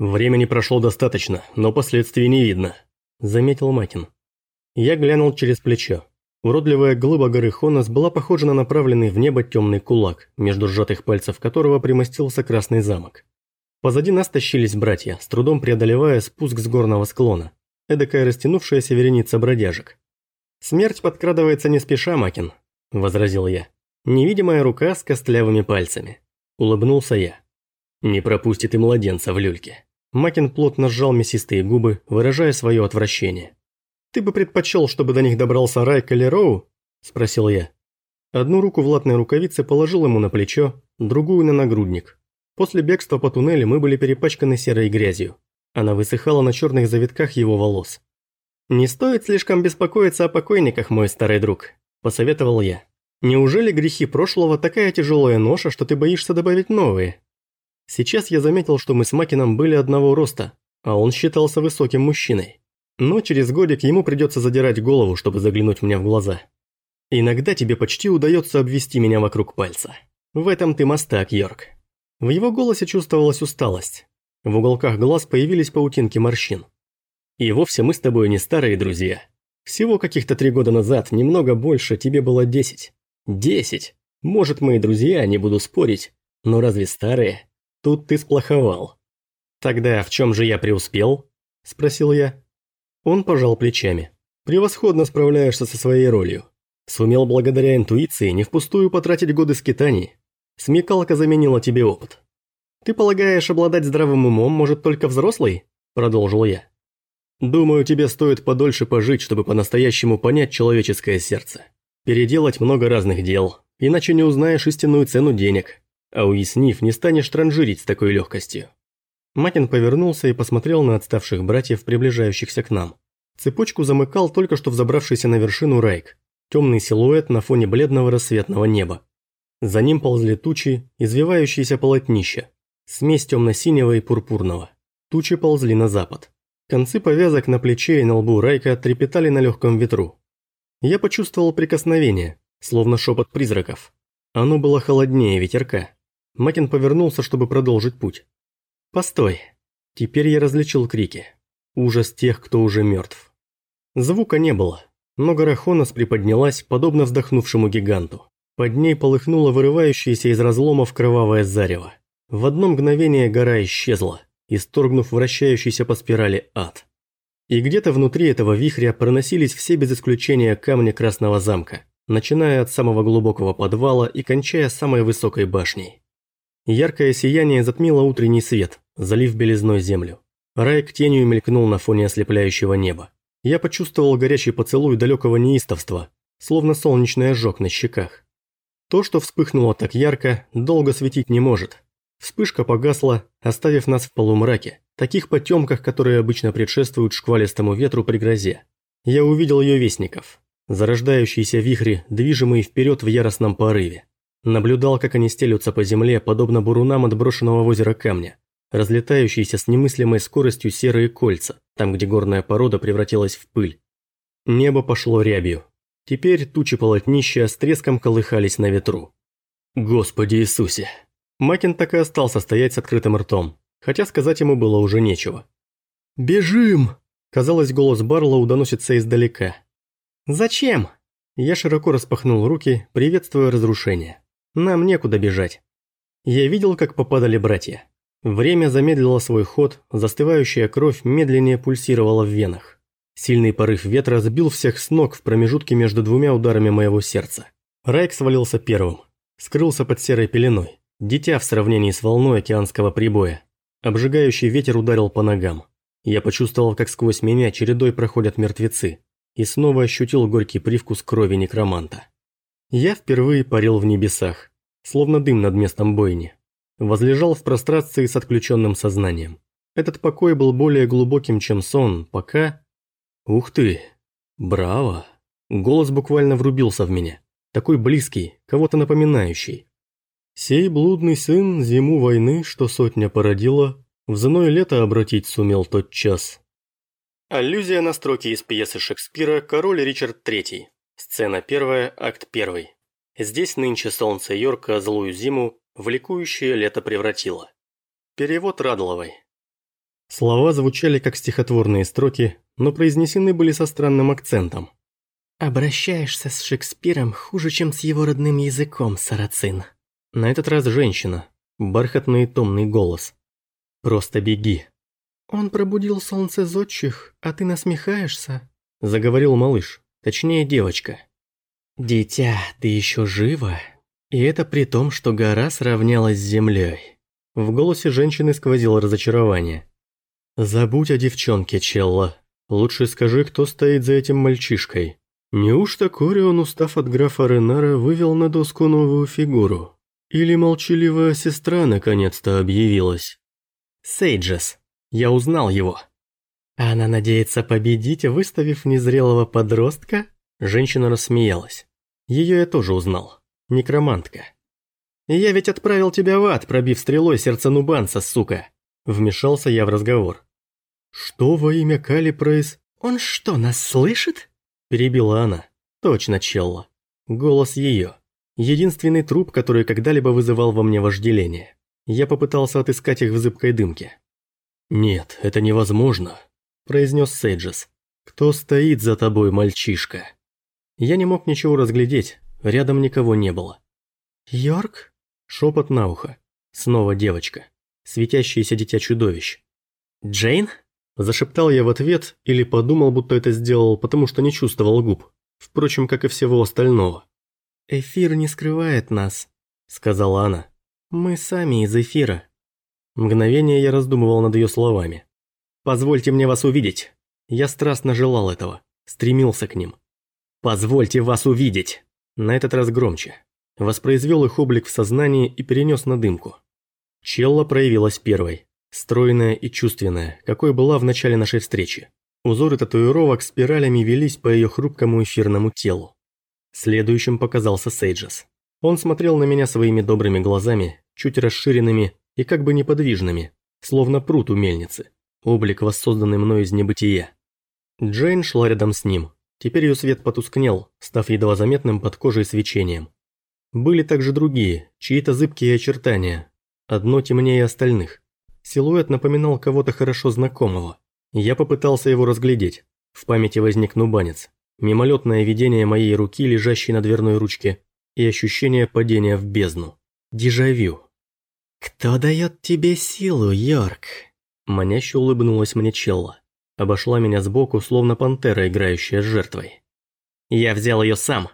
«Времени прошло достаточно, но последствий не видно», – заметил Макин. Я глянул через плечо. Уродливая глыба горы Хонос была похожа на направленный в небо темный кулак, между сжатых пальцев которого примостился красный замок. Позади нас тащились братья, с трудом преодолевая спуск с горного склона. Эдакая растянувшаяся вереница бродяжек. «Смерть подкрадывается не спеша, Макин», – возразил я. «Невидимая рука с костлявыми пальцами». Улыбнулся я. «Не пропустит и младенца в люльке». Макин плотно сжал мясистые губы, выражая свое отвращение. «Ты бы предпочел, чтобы до них добрался Райк или Роу?» – спросил я. Одну руку в латной рукавице положил ему на плечо, другую на нагрудник. После бегства по туннелю мы были перепачканы серой грязью. Она высыхала на черных завитках его волос. «Не стоит слишком беспокоиться о покойниках, мой старый друг», – посоветовал я. «Неужели грехи прошлого такая тяжелая ноша, что ты боишься добавить новые?» Сейчас я заметил, что мы с Макином были одного роста, а он считался высоким мужчиной. Но через годик ему придется задирать голову, чтобы заглянуть мне в глаза. Иногда тебе почти удается обвести меня вокруг пальца. В этом ты мастак, Йорк. В его голосе чувствовалась усталость. В уголках глаз появились паутинки морщин. И вовсе мы с тобой не старые друзья. Всего каких-то три года назад, немного больше, тебе было десять. Десять! Может, мы и друзья, не буду спорить. Но разве старые? Тут ты сплоховал. Тогда в чем же я преуспел? Спросил я. Он пожал плечами. «Превосходно справляешься со своей ролью. Сумел благодаря интуиции не впустую потратить годы скитаний. Смекалка заменила тебе опыт. Ты полагаешь, обладать здравым умом может только взрослый?» Продолжил я. «Думаю, тебе стоит подольше пожить, чтобы по-настоящему понять человеческое сердце. Переделать много разных дел, иначе не узнаешь истинную цену денег. А уяснив, не станешь транжирить с такой легкостью. Матин повернулся и посмотрел на отставших братьев, приближающихся к нам. Цепочку замыкал только что взобравшийся на вершину Райк, темный силуэт на фоне бледного рассветного неба. За ним ползли тучи, извивающиеся полотнища, смесь темно-синего и пурпурного. Тучи ползли на запад. Концы повязок на плече и на лбу Райка трепетали на легком ветру. Я почувствовал прикосновение, словно шепот призраков. Оно было холоднее ветерка. Макин повернулся, чтобы продолжить путь. Постой. Теперь я различил крики. Ужас тех, кто уже мертв. Звука не было, но гора Хонос приподнялась, подобно вздохнувшему гиганту. Под ней полыхнуло вырывающееся из разломов кровавое зарево. В одно мгновение гора исчезла, исторгнув вращающийся по спирали ад. И где-то внутри этого вихря проносились все без исключения камни Красного замка, начиная от самого глубокого подвала и кончая самой высокой башней. Яркое сияние затмило утренний свет, залив белизной землю. Райк тенью мелькнул на фоне ослепляющего неба. Я почувствовал горячий поцелуй далекого неистовства, словно солнечный ожог на щеках. То, что вспыхнуло так ярко, долго светить не может. Вспышка погасла, оставив нас в полумраке, таких потемках, которые обычно предшествуют шквалистому ветру при грозе. Я увидел ее вестников, зарождающиеся вихри, движимые вперед в яростном порыве. Наблюдал, как они стелются по земле, подобно бурунам отброшенного в озеро камня, разлетающиеся с немыслимой скоростью серые кольца, там, где горная порода превратилась в пыль. Небо пошло рябью. Теперь тучи полотнища с треском колыхались на ветру. Господи Иисусе! Макин так и остался стоять с открытым ртом, хотя сказать ему было уже нечего. «Бежим!» Казалось, голос Барлоу доносится издалека. «Зачем?» Я широко распахнул руки, приветствуя разрушение. Нам некуда бежать. Я видел, как попадали братья. Время замедлило свой ход, застывающая кровь медленнее пульсировала в венах. Сильный порыв ветра сбил всех с ног в промежутке между двумя ударами моего сердца. Райк свалился первым. Скрылся под серой пеленой. Дитя в сравнении с волной океанского прибоя. Обжигающий ветер ударил по ногам. Я почувствовал, как сквозь меня чередой проходят мертвецы. И снова ощутил горький привкус крови некроманта. Я впервые парил в небесах, словно дым над местом бойни. Возлежал в прострации с отключенным сознанием. Этот покой был более глубоким, чем сон, пока... Ух ты! Браво! Голос буквально врубился в меня. Такой близкий, кого-то напоминающий. Сей блудный сын зиму войны, что сотня породила, в зной лето обратить сумел тот час. Аллюзия на строки из пьесы Шекспира «Король Ричард III». Сцена первая, акт первый. Здесь нынче солнце Йорка злую зиму в ликующее лето превратило. Перевод Радловой. Слова звучали как стихотворные строки, но произнесены были со странным акцентом. «Обращаешься с Шекспиром хуже, чем с его родным языком, сарацин». На этот раз женщина, бархатный и томный голос. «Просто беги». «Он пробудил солнце зодчих, а ты насмехаешься?» Заговорил малыш, точнее девочка. «Дитя, ты еще жива?» И это при том, что гора сравнялась с землей. В голосе женщины сквозило разочарование. «Забудь о девчонке, Челла. Лучше скажи, кто стоит за этим мальчишкой. Неужто Корион, устав от графа Ренара, вывел на доску новую фигуру? Или молчаливая сестра наконец-то объявилась? Сейджес. Я узнал его. Она надеется победить, выставив незрелого подростка? Женщина рассмеялась. Ее я тоже узнал. Некромантка. Я ведь отправил тебя в ад, пробив стрелой сердце Нубанца, сука. Вмешался я в разговор. Что во имя Кали произ... Он что, нас слышит? Перебила она. Точно, Челла. Голос ее. Единственный труп, который когда-либо вызывал во мне вожделение. Я попытался отыскать их в зыбкой дымке. «Нет, это невозможно», – произнес Сейджес. «Кто стоит за тобой, мальчишка?» Я не мог ничего разглядеть, рядом никого не было. «Йорк?» – шепот на ухо. Снова девочка. Светящееся дитя чудовищ. «Джейн?» Зашептал я в ответ или подумал, будто это сделал, потому что не чувствовал губ. Впрочем, как и всего остального. «Эфир не скрывает нас», — сказала она. «Мы сами из эфира». Мгновение я раздумывал над ее словами. «Позвольте мне вас увидеть». Я страстно желал этого, стремился к ним. «Позвольте вас увидеть!» На этот раз громче. Воспроизвел их облик в сознании и перенес на дымку. Челла проявилась первой. Стройная и чувственная, какой была в начале нашей встречи. Узоры татуировок спиралями велись по ее хрупкому эфирному телу. Следующим показался Сейджес. Он смотрел на меня своими добрыми глазами, чуть расширенными и как бы неподвижными, словно пруд у мельницы, облик, воссозданный мной из небытия. Джейн шла рядом с ним. Теперь ее свет потускнел, став едва заметным под кожей свечением. Были также другие, чьи-то зыбкие очертания, одно темнее остальных. Силуэт напоминал кого-то хорошо знакомого. Я попытался его разглядеть. В памяти возник нубанец. Мимолетное видение моей руки, лежащей на дверной ручке, и ощущение падения в бездну. Дежавю. «Кто дает тебе силу, Йорк?» Маняще улыбнулась мне Челла. Обошла меня сбоку, словно пантера, играющая с жертвой. «Я взял ее сам».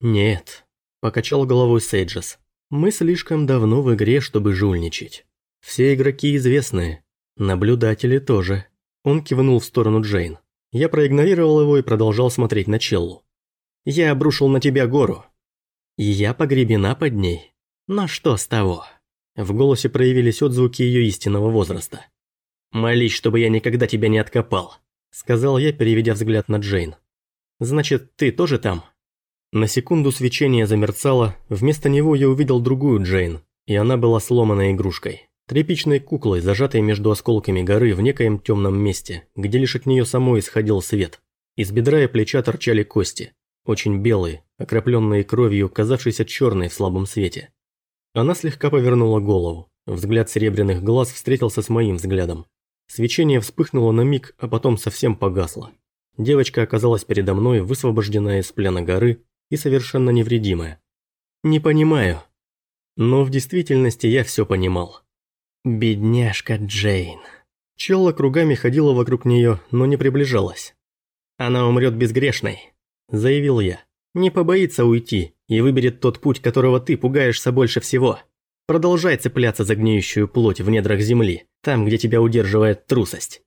«Нет», – покачал головой Сейджес. «Мы слишком давно в игре, чтобы жульничать». Все игроки известные. Наблюдатели тоже. Он кивнул в сторону Джейн. Я проигнорировал его и продолжал смотреть на Челлу. «Я обрушил на тебя гору. И я погребена под ней. Но что с того?» В голосе проявились отзвуки ее истинного возраста. «Молись, чтобы я никогда тебя не откопал», – сказал я, переведя взгляд на Джейн. «Значит, ты тоже там?» На секунду свечение замерцало, вместо него я увидел другую Джейн, и она была сломанной игрушкой. Тряпичной куклой, зажатой между осколками горы в некоем темном месте, где лишь от нее самой исходил свет. Из бедра и плеча торчали кости, очень белые, окропленные кровью, казавшейся черной в слабом свете. Она слегка повернула голову. Взгляд серебряных глаз встретился с моим взглядом. Свечение вспыхнуло на миг, а потом совсем погасло. Девочка оказалась передо мной, высвобожденная из плена горы и совершенно невредимая. Не понимаю. Но в действительности я все понимал. Бедняжка Джейн. Челла кругами ходила вокруг нее, но не приближалась. «Она умрет безгрешной», – заявил я. «Не побоится уйти и выберет тот путь, которого ты пугаешься больше всего. Продолжай цепляться за гниющую плоть в недрах земли, там, где тебя удерживает трусость».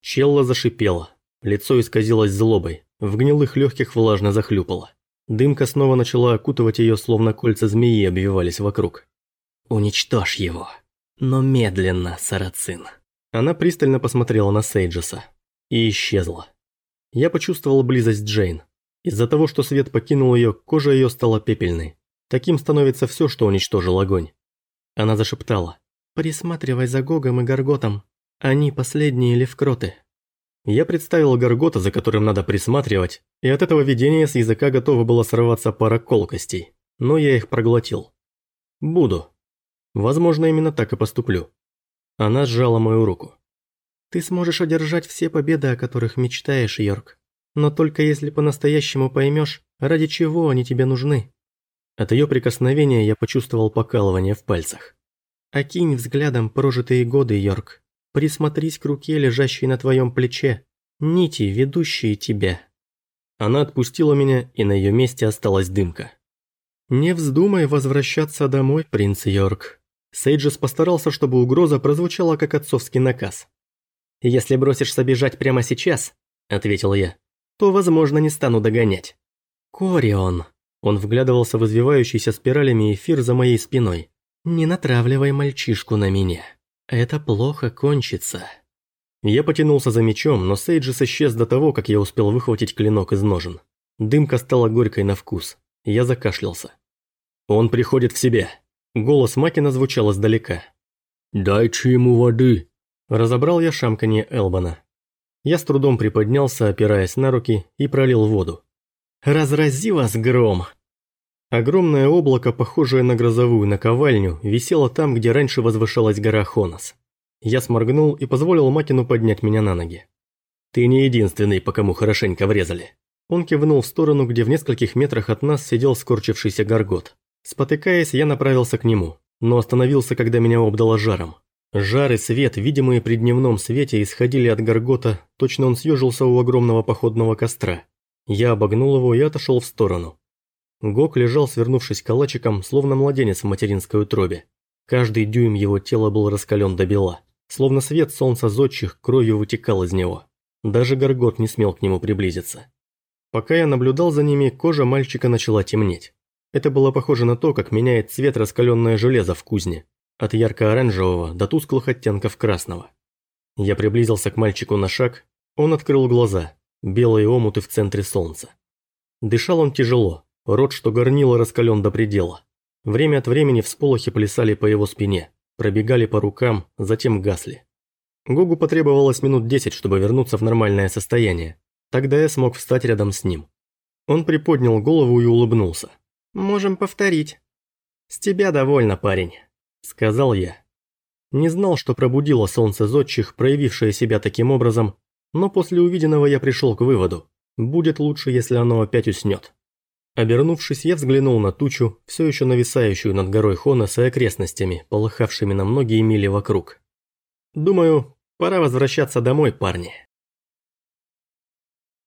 Челла зашипела. Лицо исказилось злобой, в гнилых легких влажно захлюпало. Дымка снова начала окутывать ее, словно кольца змеи обвивались вокруг. «Уничтожь его», но медленно, Сарацин. Она пристально посмотрела на Сейджеса и исчезла. Я почувствовал близость Джейн. Из-за того, что свет покинул ее, кожа ее стала пепельной. Таким становится все, что уничтожил огонь. Она зашептала. «Присматривай за Гогом и Гарготом. Они последние левкроты». Я представил Гаргота, за которым надо присматривать, и от этого видения с языка готова была сорваться пара колкостей, но я их проглотил. «Буду», Возможно, именно так и поступлю. Она сжала мою руку. Ты сможешь одержать все победы, о которых мечтаешь, Йорк. Но только если по-настоящему поймешь, ради чего они тебе нужны. От ее прикосновения я почувствовал покалывание в пальцах. Окинь взглядом прожитые годы, Йорк. Присмотрись к руке, лежащей на твоем плече. Нити, ведущие тебя. Она отпустила меня, и на ее месте осталась дымка. «Не вздумай возвращаться домой, принц Йорк». Сейджес постарался, чтобы угроза прозвучала как отцовский наказ. «Если бросишься бежать прямо сейчас», – ответил я, – «то, возможно, не стану догонять». «Корион», – он вглядывался в извивающийся спиралями эфир за моей спиной. «Не натравливай мальчишку на меня. Это плохо кончится». Я потянулся за мечом, но Сейджес исчез до того, как я успел выхватить клинок из ножен. Дымка стала горькой на вкус. Я закашлялся. «Он приходит в себя». Голос Макина звучал издалека. «Дайте ему воды», Разобрал я шамканье Элбана. Я с трудом приподнялся, опираясь на руки, и пролил воду. «Разрази вас гром!» Огромное облако, похожее на грозовую наковальню, висело там, где раньше возвышалась гора Хонос. Я сморгнул и позволил Макину поднять меня на ноги. «Ты не единственный, по кому хорошенько врезали». Он кивнул в сторону, где в нескольких метрах от нас сидел скорчившийся горгот. Спотыкаясь, я направился к нему, но остановился, когда меня обдало жаром. Жар и свет, видимые при дневном свете, исходили от Гаргота, точно он съежился у огромного походного костра. Я обогнул его и отошел в сторону. Гок лежал, свернувшись калачиком, словно младенец в материнской утробе. Каждый дюйм его тела был раскален до бела. Словно свет солнца зодчих кровью вытекал из него. Даже Гаргот не смел к нему приблизиться. Пока я наблюдал за ними, кожа мальчика начала темнеть. Это было похоже на то, как меняет цвет раскаленное железо в кузне от ярко-оранжевого до тусклых оттенков красного. Я приблизился к мальчику на шаг, он открыл глаза, белые омуты в центре солнца. Дышал он тяжело, рот, что горнило, раскален до предела. Время от времени всполохи плясали по его спине, пробегали по рукам, затем гасли. Гогу потребовалось минут десять, чтобы вернуться в нормальное состояние. Тогда я смог встать рядом с ним. Он приподнял голову и улыбнулся. «Можем повторить». «С тебя довольно, парень». – сказал я. Не знал, что пробудило солнце зодчих, проявившее себя таким образом, но после увиденного я пришел к выводу. Будет лучше, если оно опять уснет. Обернувшись, я взглянул на тучу, все еще нависающую над горой Хонос и окрестностями, полыхавшими на многие мили вокруг. Думаю, пора возвращаться домой, парни.